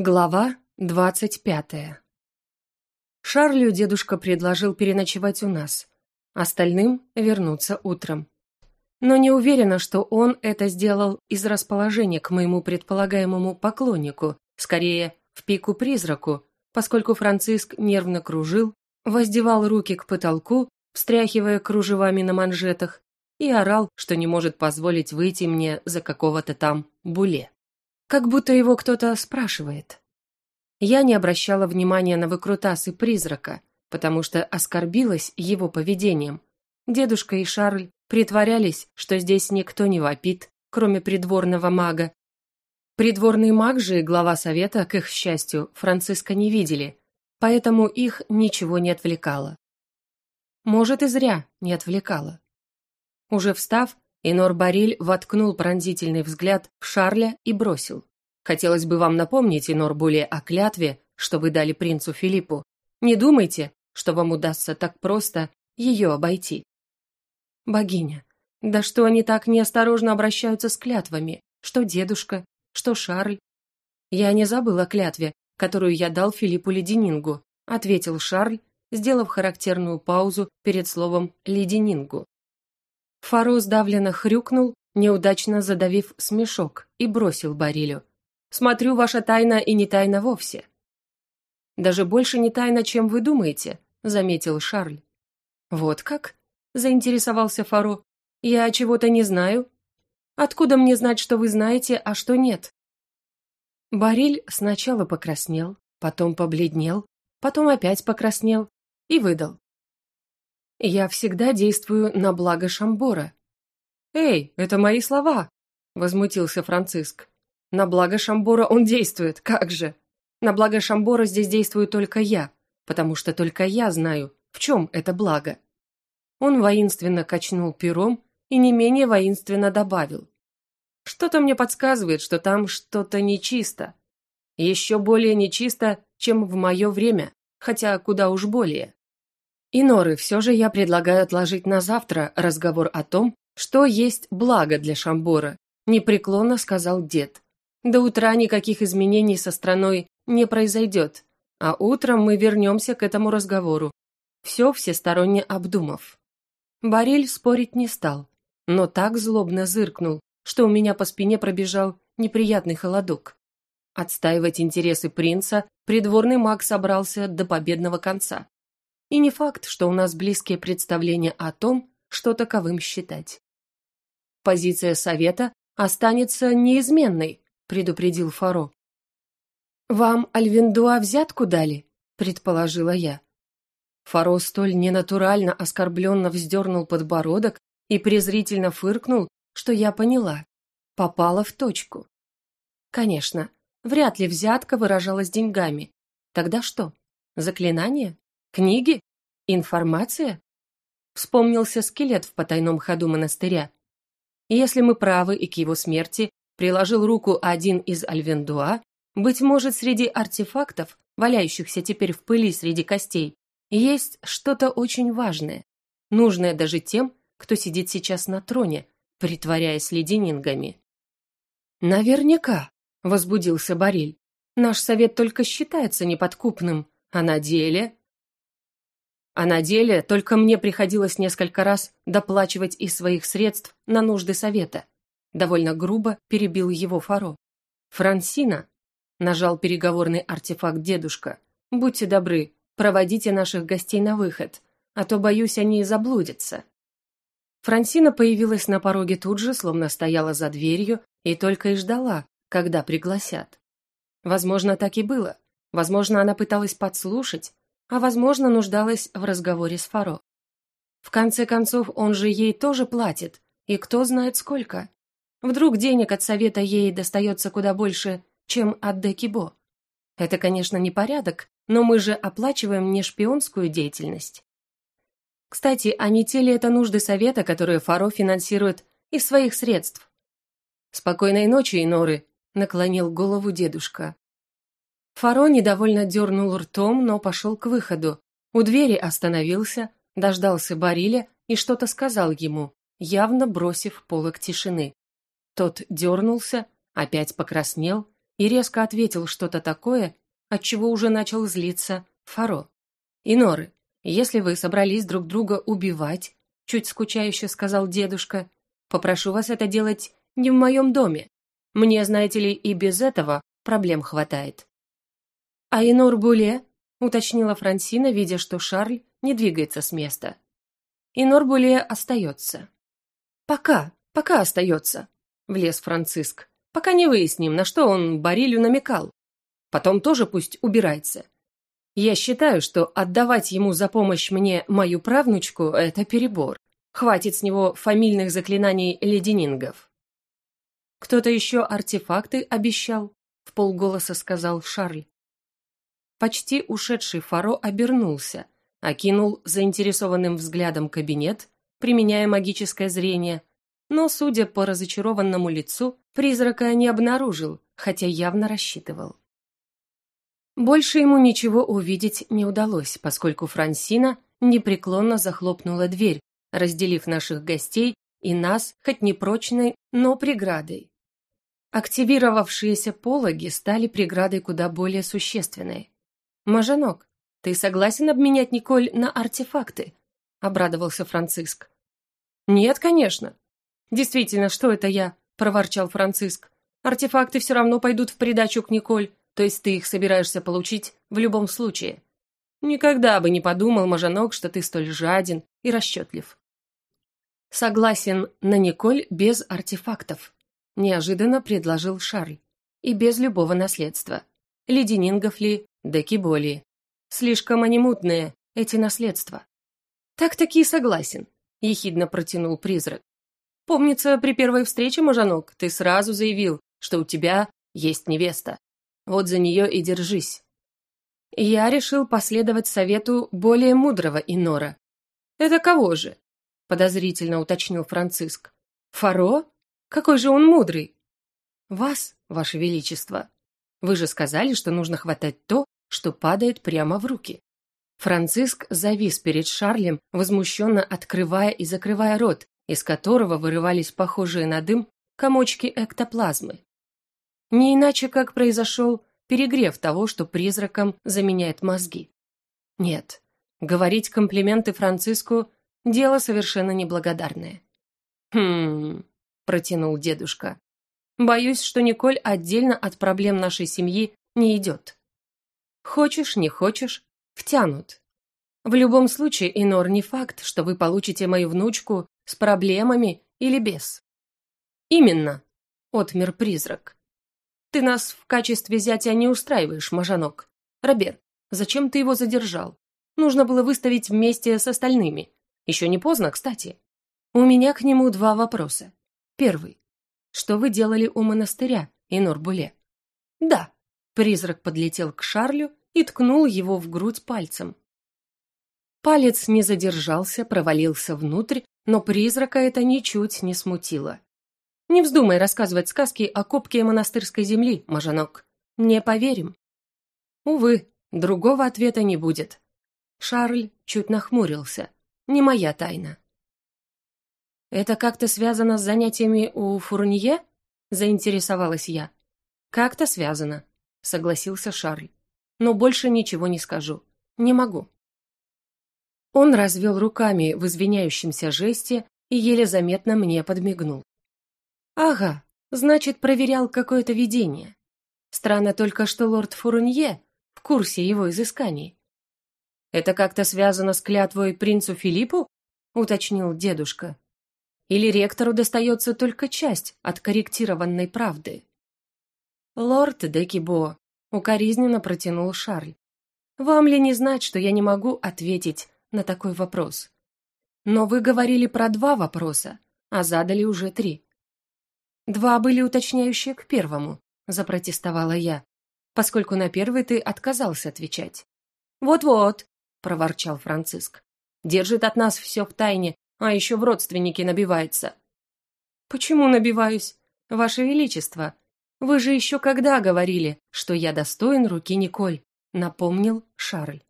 Глава двадцать пятая Шарлю дедушка предложил переночевать у нас, остальным вернуться утром. Но не уверена, что он это сделал из расположения к моему предполагаемому поклоннику, скорее, в пику призраку, поскольку Франциск нервно кружил, воздевал руки к потолку, встряхивая кружевами на манжетах, и орал, что не может позволить выйти мне за какого-то там буле. Как будто его кто-то спрашивает. Я не обращала внимания на выкрутасы призрака, потому что оскорбилась его поведением. Дедушка и Шарль притворялись, что здесь никто не вопит, кроме придворного мага. Придворный маг же и глава совета, к их счастью, Франциска не видели, поэтому их ничего не отвлекало. Может, и зря не отвлекало. Уже встав, Инор Бариль воткнул пронзительный взгляд в Шарля и бросил. «Хотелось бы вам напомнить, Инор Буле, о клятве, что вы дали принцу Филиппу. Не думайте, что вам удастся так просто ее обойти». «Богиня, да что они так неосторожно обращаются с клятвами? Что дедушка, что Шарль?» «Я не забыл о клятве, которую я дал Филиппу Леденингу», ответил Шарль, сделав характерную паузу перед словом «леденингу». Фаро сдавленно хрюкнул, неудачно задавив смешок, и бросил Барилю. «Смотрю, ваша тайна и не тайна вовсе». «Даже больше не тайна, чем вы думаете», — заметил Шарль. «Вот как?» — заинтересовался Фаро. «Я чего-то не знаю. Откуда мне знать, что вы знаете, а что нет?» Бариль сначала покраснел, потом побледнел, потом опять покраснел и выдал. Я всегда действую на благо Шамбора. Эй, это мои слова, возмутился Франциск. На благо Шамбора он действует, как же? На благо Шамбора здесь действую только я, потому что только я знаю, в чем это благо. Он воинственно качнул пером и не менее воинственно добавил. Что-то мне подсказывает, что там что-то нечисто. Еще более нечисто, чем в мое время, хотя куда уж более. И Норы, все же я предлагаю отложить на завтра разговор о том, что есть благо для Шамбора, непреклонно сказал дед. До утра никаких изменений со страной не произойдет, а утром мы вернемся к этому разговору, все всесторонне обдумав. Барель спорить не стал, но так злобно зыркнул, что у меня по спине пробежал неприятный холодок. Отстаивать интересы принца придворный маг собрался до победного конца. И не факт, что у нас близкие представления о том, что таковым считать. Позиция совета останется неизменной, предупредил Фаро. Вам Альвиндуа взятку дали, предположила я. Фаро столь ненатурально оскорбленно вздернул подбородок и презрительно фыркнул, что я поняла. Попала в точку. Конечно, вряд ли взятка выражалась деньгами. Тогда что? Заклинание? Книги? Информация? Вспомнился скелет в потайном ходу монастыря. Если мы правы и к его смерти приложил руку один из Альвендуа, быть может, среди артефактов, валяющихся теперь в пыли среди костей, есть что-то очень важное, нужное даже тем, кто сидит сейчас на троне, притворяясь леденингами. «Наверняка», — возбудился Бариль, — «наш совет только считается неподкупным, а на деле...» А на деле только мне приходилось несколько раз доплачивать из своих средств на нужды совета. Довольно грубо перебил его Фаро. «Франсина», — нажал переговорный артефакт дедушка, — «будьте добры, проводите наших гостей на выход, а то, боюсь, они заблудятся». Франсина появилась на пороге тут же, словно стояла за дверью и только и ждала, когда пригласят. Возможно, так и было. Возможно, она пыталась подслушать, а, возможно, нуждалась в разговоре с Фаро. В конце концов, он же ей тоже платит, и кто знает сколько. Вдруг денег от совета ей достается куда больше, чем от Декибо. Это, конечно, не порядок, но мы же оплачиваем не шпионскую деятельность. Кстати, а не те ли это нужды совета, которые Фаро финансирует из своих средств? «Спокойной ночи, Иноры», — наклонил голову дедушка. Фаро недовольно дернул ртом, но пошел к выходу. У двери остановился, дождался Бариля и что-то сказал ему, явно бросив полок тишины. Тот дернулся, опять покраснел и резко ответил что-то такое, от чего уже начал злиться Фаро. «Иноры, если вы собрались друг друга убивать, чуть скучающе сказал дедушка, попрошу вас это делать не в моем доме. Мне, знаете ли, и без этого проблем хватает». «А Инор Буле?» — уточнила Франсина, видя, что Шарль не двигается с места. «Инор Буле остается». «Пока, пока остается», — влез Франциск. «Пока не выясним, на что он Барилю намекал. Потом тоже пусть убирается. Я считаю, что отдавать ему за помощь мне мою правнучку – это перебор. Хватит с него фамильных заклинаний леденингов. «Кто-то еще артефакты обещал?» – в полголоса сказал Шарль. Почти ушедший Фаро обернулся, окинул заинтересованным взглядом кабинет, применяя магическое зрение, но, судя по разочарованному лицу, призрака не обнаружил, хотя явно рассчитывал. Больше ему ничего увидеть не удалось, поскольку Франсина непреклонно захлопнула дверь, разделив наших гостей и нас, хоть непрочной, но преградой. Активировавшиеся пологи стали преградой куда более существенной. «Мажанок, ты согласен обменять Николь на артефакты?» — обрадовался Франциск. «Нет, конечно». «Действительно, что это я?» — проворчал Франциск. «Артефакты все равно пойдут в придачу к Николь, то есть ты их собираешься получить в любом случае. Никогда бы не подумал, Мажанок, что ты столь жаден и расчетлив. Согласен на Николь без артефактов, неожиданно предложил Шарль. И без любого наследства. Леденингов ли, декиболи. Слишком они мутные, эти наследства. Так-таки согласен, ехидно протянул призрак. Помнится, при первой встрече, Мажанок, ты сразу заявил, что у тебя есть невеста. Вот за нее и держись. Я решил последовать совету более мудрого Инора. «Это кого же?» – подозрительно уточнил Франциск. «Фаро? Какой же он мудрый?» «Вас, Ваше Величество. Вы же сказали, что нужно хватать то, что падает прямо в руки». Франциск завис перед Шарлем, возмущенно открывая и закрывая рот, из которого вырывались похожие на дым комочки эктоплазмы. Не иначе, как произошел перегрев того, что призраком заменяет мозги. Нет, говорить комплименты Франциску – дело совершенно неблагодарное. «Хм...» – протянул дедушка. «Боюсь, что Николь отдельно от проблем нашей семьи не идет. Хочешь, не хочешь, втянут. В любом случае, Инор, не факт, что вы получите мою внучку с проблемами или без». «Именно», – отмер призрак. Ты нас в качестве зятя не устраиваешь, Мажанок. Робер, зачем ты его задержал? Нужно было выставить вместе с остальными. Еще не поздно, кстати. У меня к нему два вопроса. Первый. Что вы делали у монастыря, Инор-Буле? Да. Призрак подлетел к Шарлю и ткнул его в грудь пальцем. Палец не задержался, провалился внутрь, но призрака это ничуть не смутило. Не вздумай рассказывать сказки о копке монастырской земли, Мажанок. Не поверим. Увы, другого ответа не будет. Шарль чуть нахмурился. Не моя тайна. Это как-то связано с занятиями у Фурнье? Заинтересовалась я. Как-то связано, согласился Шарль. Но больше ничего не скажу. Не могу. Он развел руками в извиняющемся жесте и еле заметно мне подмигнул. Ага, значит, проверял какое-то видение. Странно только, что лорд Фурунье в курсе его изысканий. Это как-то связано с клятвой принцу Филиппу? уточнил дедушка. Или ректору достается только часть от корректированной правды? Лорд Декибо укоризненно протянул Шарль. Вам ли не знать, что я не могу ответить на такой вопрос? Но вы говорили про два вопроса, а задали уже три. Два были уточняющие к первому, запротестовала я, поскольку на первый ты отказался отвечать. Вот-вот, проворчал Франциск. Держит от нас все в тайне, а еще в родственники набивается. Почему набиваюсь? Ваше Величество, вы же еще когда говорили, что я достоин руки Николь, напомнил Шарль.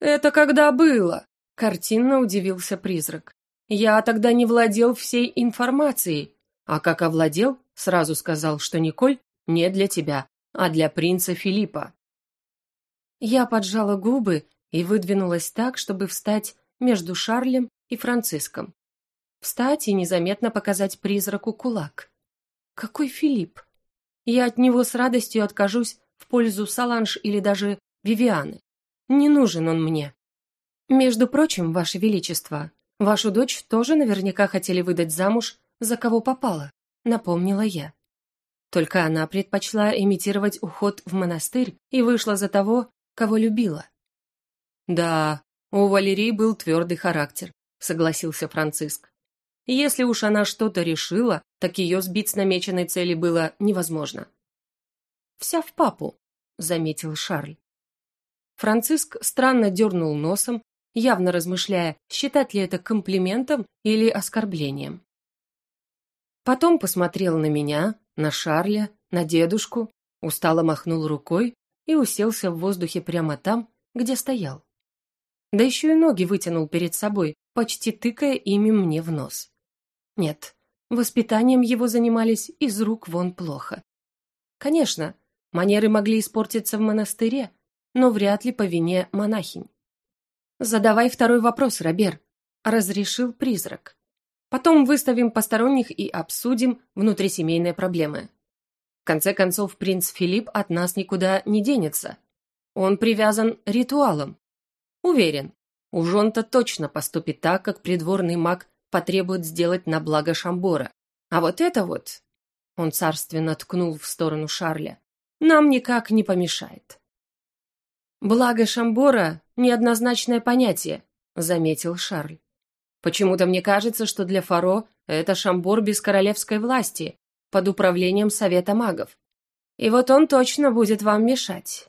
Это когда было? Картинно удивился призрак. Я тогда не владел всей информацией, а как овладел, сразу сказал, что Николь не для тебя, а для принца Филиппа». Я поджала губы и выдвинулась так, чтобы встать между Шарлем и Франциском. Встать и незаметно показать призраку кулак. Какой Филипп? Я от него с радостью откажусь в пользу Саланж или даже Вивианы. Не нужен он мне. Между прочим, Ваше Величество, вашу дочь тоже наверняка хотели выдать замуж за кого попало, напомнила я. Только она предпочла имитировать уход в монастырь и вышла за того, кого любила. Да, у Валерии был твердый характер, согласился Франциск. Если уж она что-то решила, так ее сбить с намеченной цели было невозможно. «Вся в папу», — заметил Шарль. Франциск странно дернул носом, явно размышляя, считать ли это комплиментом или оскорблением. Потом посмотрел на меня, на Шарля, на дедушку, устало махнул рукой и уселся в воздухе прямо там, где стоял. Да еще и ноги вытянул перед собой, почти тыкая ими мне в нос. Нет, воспитанием его занимались из рук вон плохо. Конечно, манеры могли испортиться в монастыре, но вряд ли по вине монахинь. «Задавай второй вопрос, Робер», — разрешил призрак. Потом выставим посторонних и обсудим внутрисемейные проблемы. В конце концов, принц Филипп от нас никуда не денется. Он привязан ритуалом. Уверен, уж он-то точно поступит так, как придворный маг потребует сделать на благо Шамбора. А вот это вот, он царственно ткнул в сторону Шарля, нам никак не помешает. Благо Шамбора – неоднозначное понятие, заметил Шарль. Почему-то мне кажется, что для Фаро это шамбор без королевской власти, под управлением Совета магов. И вот он точно будет вам мешать.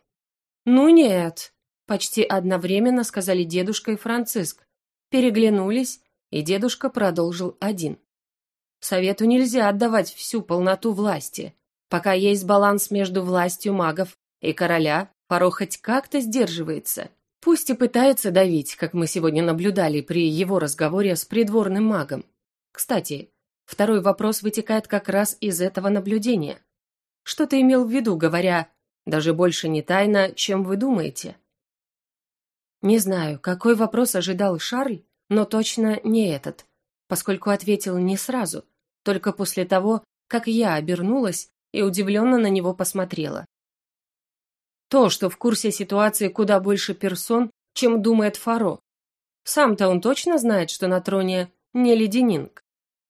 Ну нет, почти одновременно сказали дедушка и Франциск. Переглянулись, и дедушка продолжил один. Совету нельзя отдавать всю полноту власти. Пока есть баланс между властью магов и короля, Фаро хоть как-то сдерживается. Пусть и пытается давить, как мы сегодня наблюдали при его разговоре с придворным магом. Кстати, второй вопрос вытекает как раз из этого наблюдения. Что ты имел в виду, говоря «даже больше не тайна, чем вы думаете»? Не знаю, какой вопрос ожидал Шарль, но точно не этот, поскольку ответил не сразу, только после того, как я обернулась и удивленно на него посмотрела. То, что в курсе ситуации куда больше персон, чем думает Фаро. Сам-то он точно знает, что на троне не леденинг.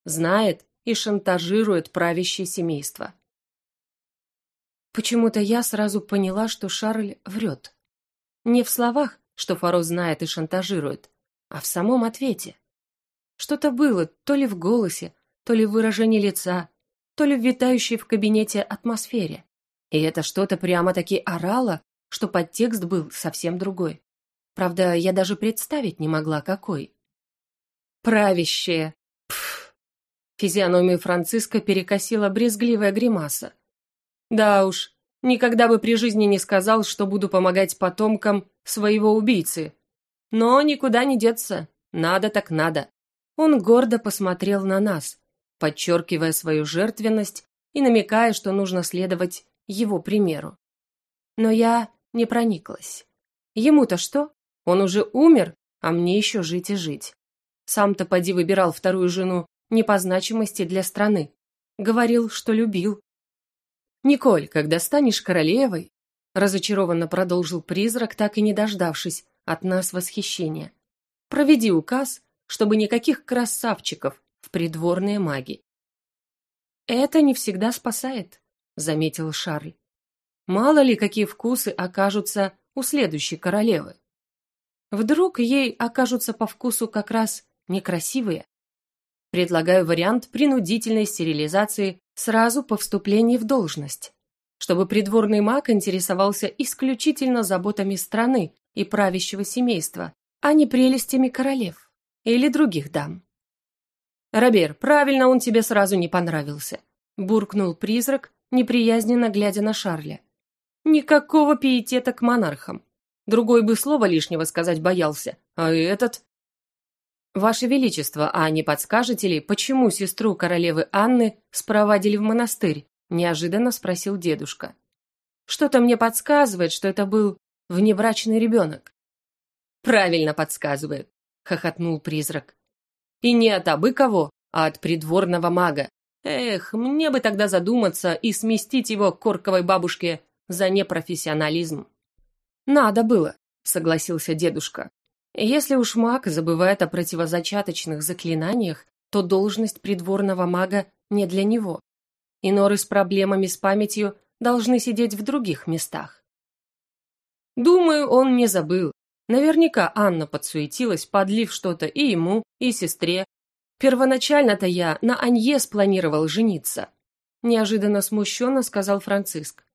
Знает и шантажирует правящее семейство. Почему-то я сразу поняла, что Шарль врет. Не в словах, что Фаро знает и шантажирует, а в самом ответе. Что-то было то ли в голосе, то ли в выражении лица, то ли в витающей в кабинете атмосфере. И это что-то прямо-таки орало, что подтекст был совсем другой. Правда, я даже представить не могла, какой. Правящее. Пф. Физиономию Франциска перекосила брезгливая гримаса. Да уж, никогда бы при жизни не сказал, что буду помогать потомкам своего убийцы. Но никуда не деться. Надо так надо. Он гордо посмотрел на нас, подчеркивая свою жертвенность и намекая, что нужно следовать его примеру. Но я не прониклась. Ему-то что? Он уже умер, а мне еще жить и жить. Сам-то поди выбирал вторую жену не по значимости для страны. Говорил, что любил. «Николь, когда станешь королевой», разочарованно продолжил призрак, так и не дождавшись от нас восхищения. «Проведи указ, чтобы никаких красавчиков в придворные маги». «Это не всегда спасает», заметил Шарль. Мало ли, какие вкусы окажутся у следующей королевы. Вдруг ей окажутся по вкусу как раз некрасивые. Предлагаю вариант принудительной стерилизации сразу по вступлении в должность, чтобы придворный маг интересовался исключительно заботами страны и правящего семейства, а не прелестями королев или других дам. «Робер, правильно он тебе сразу не понравился», – буркнул призрак, неприязненно глядя на Шарля. Никакого пиетета к монархам. Другой бы слова лишнего сказать боялся, а этот... Ваше Величество, а не подскажете ли, почему сестру королевы Анны спровадили в монастырь, неожиданно спросил дедушка. Что-то мне подсказывает, что это был внебрачный ребенок. Правильно подсказывает, хохотнул призрак. И не от абы кого, а от придворного мага. Эх, мне бы тогда задуматься и сместить его к корковой бабушке за непрофессионализм. Надо было, согласился дедушка. Если уж маг забывает о противозачаточных заклинаниях, то должность придворного мага не для него. И норы с проблемами с памятью должны сидеть в других местах. Думаю, он не забыл. Наверняка Анна подсуетилась, подлив что-то и ему, и сестре. Первоначально-то я на Анье спланировал жениться. Неожиданно смущенно сказал Франциск.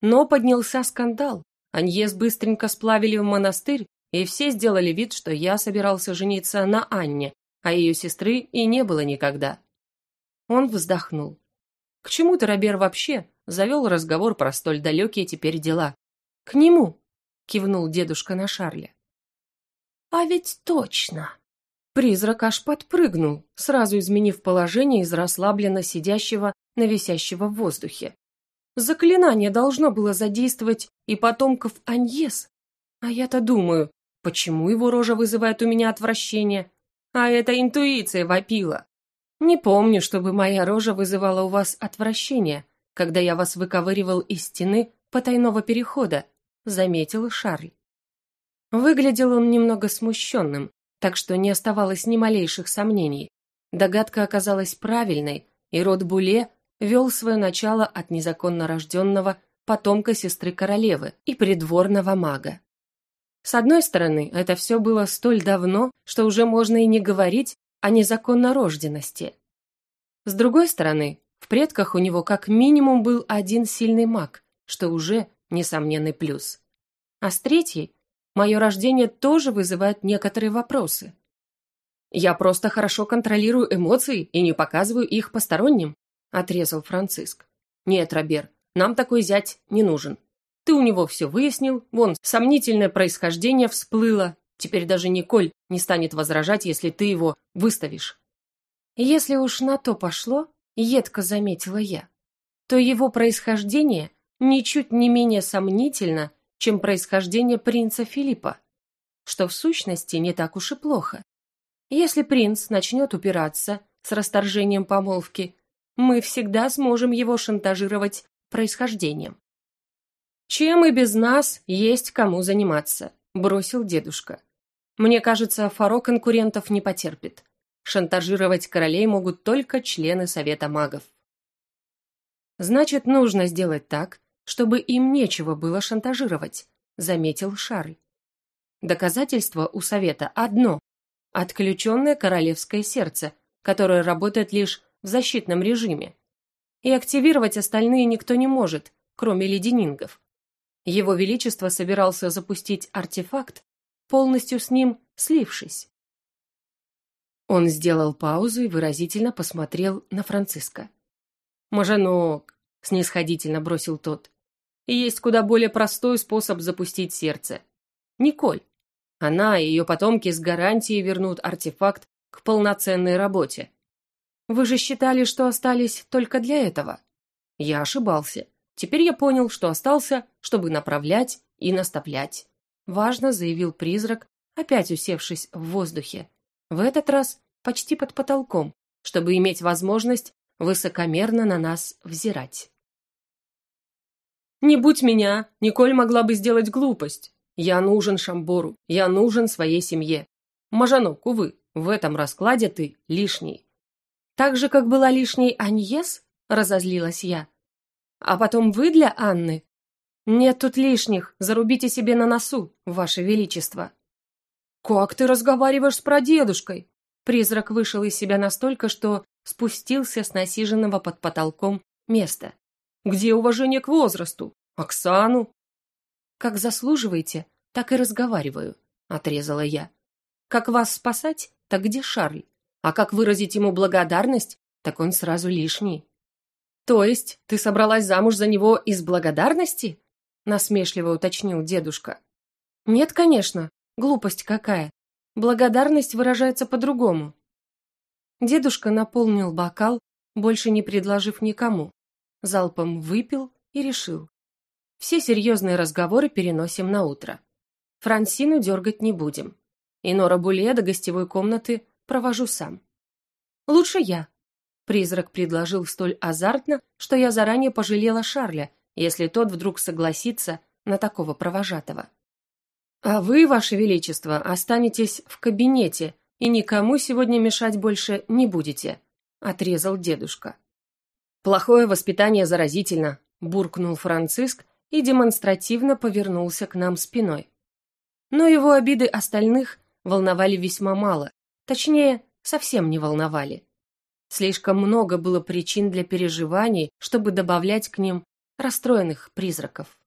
Но поднялся скандал. Аньес быстренько сплавили в монастырь, и все сделали вид, что я собирался жениться на Анне, а ее сестры и не было никогда. Он вздохнул. К чему Робер вообще завел разговор про столь далекие теперь дела? К нему, кивнул дедушка на Шарле. А ведь точно. Призрак аж подпрыгнул, сразу изменив положение из расслабленно сидящего на висящего в воздухе. Заклинание должно было задействовать и потомков Аньес. А я-то думаю, почему его рожа вызывает у меня отвращение? А это интуиция вопила. Не помню, чтобы моя рожа вызывала у вас отвращение, когда я вас выковыривал из стены потайного перехода, заметил Шарль. Выглядел он немного смущенным, так что не оставалось ни малейших сомнений. Догадка оказалась правильной, и род Буле вел свое начало от незаконно рожденного потомка сестры королевы и придворного мага. С одной стороны, это все было столь давно, что уже можно и не говорить о незаконно рожденности. С другой стороны, в предках у него как минимум был один сильный маг, что уже несомненный плюс. А с третьей, мое рождение тоже вызывает некоторые вопросы. Я просто хорошо контролирую эмоции и не показываю их посторонним, отрезал Франциск. «Нет, Робер, нам такой зять не нужен. Ты у него все выяснил, вон, сомнительное происхождение всплыло. Теперь даже Николь не станет возражать, если ты его выставишь». «Если уж на то пошло», — едко заметила я, то его происхождение ничуть не менее сомнительно, чем происхождение принца Филиппа, что в сущности не так уж и плохо. Если принц начнет упираться с расторжением помолвки, мы всегда сможем его шантажировать происхождением. «Чем и без нас есть кому заниматься», – бросил дедушка. «Мне кажется, Фаро конкурентов не потерпит. Шантажировать королей могут только члены Совета магов». «Значит, нужно сделать так, чтобы им нечего было шантажировать», – заметил Шарль. Доказательство у Совета одно – отключенное королевское сердце, которое работает лишь в защитном режиме. И активировать остальные никто не может, кроме леденингов. Его Величество собирался запустить артефакт, полностью с ним слившись. Он сделал паузу и выразительно посмотрел на Франциска. «Мажанок», — снисходительно бросил тот, — «есть куда более простой способ запустить сердце. Николь. Она и ее потомки с гарантией вернут артефакт к полноценной работе. Вы же считали, что остались только для этого. Я ошибался. Теперь я понял, что остался, чтобы направлять и наставлять. Важно, заявил призрак, опять усевшись в воздухе. В этот раз почти под потолком, чтобы иметь возможность высокомерно на нас взирать. Не будь меня, Николь могла бы сделать глупость. Я нужен Шамбору, я нужен своей семье. Мажанок, увы, в этом раскладе ты лишний. Так же, как была лишней Аньес, разозлилась я. А потом вы для Анны? Нет тут лишних, зарубите себе на носу, ваше величество. Как ты разговариваешь с прадедушкой? Призрак вышел из себя настолько, что спустился с насиженного под потолком места. Где уважение к возрасту? Оксану? Как заслуживаете, так и разговариваю, отрезала я. Как вас спасать, так где Шарль? А как выразить ему благодарность, так он сразу лишний. То есть ты собралась замуж за него из благодарности? Насмешливо уточнил дедушка. Нет, конечно, глупость какая. Благодарность выражается по-другому. Дедушка наполнил бокал, больше не предложив никому. Залпом выпил и решил. Все серьезные разговоры переносим на утро. Франсину дергать не будем. И Нора Буле до гостевой комнаты провожу сам. Лучше я. Призрак предложил столь азартно, что я заранее пожалела Шарля, если тот вдруг согласится на такого провожатого. «А вы, Ваше Величество, останетесь в кабинете и никому сегодня мешать больше не будете», — отрезал дедушка. «Плохое воспитание заразительно», — буркнул Франциск и демонстративно повернулся к нам спиной. Но его обиды остальных волновали весьма мало, точнее, совсем не волновали. Слишком много было причин для переживаний, чтобы добавлять к ним расстроенных призраков.